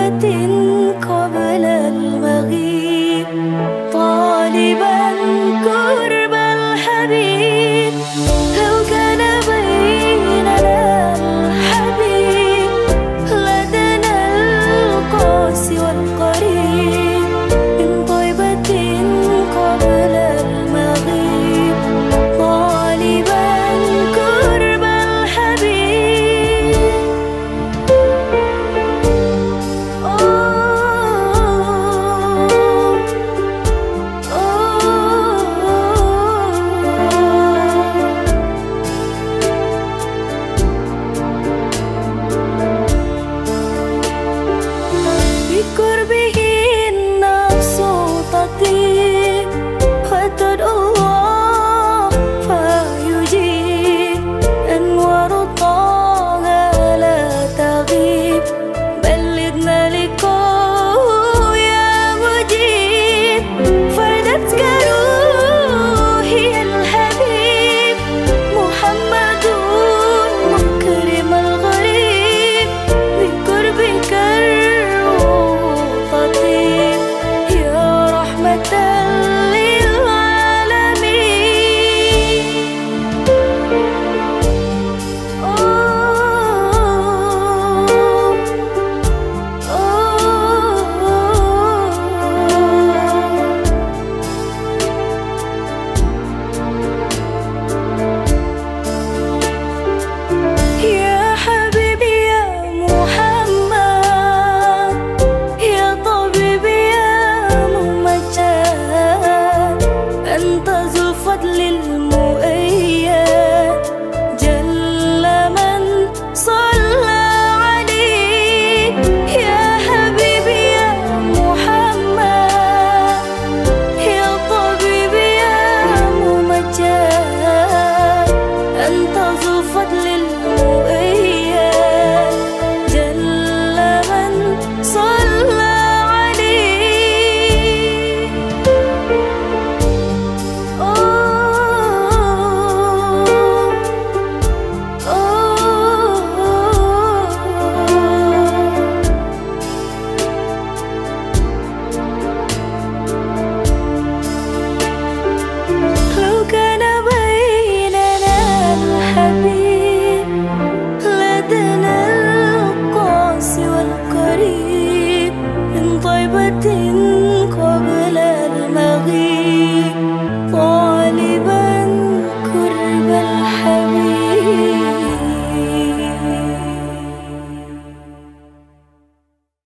قبة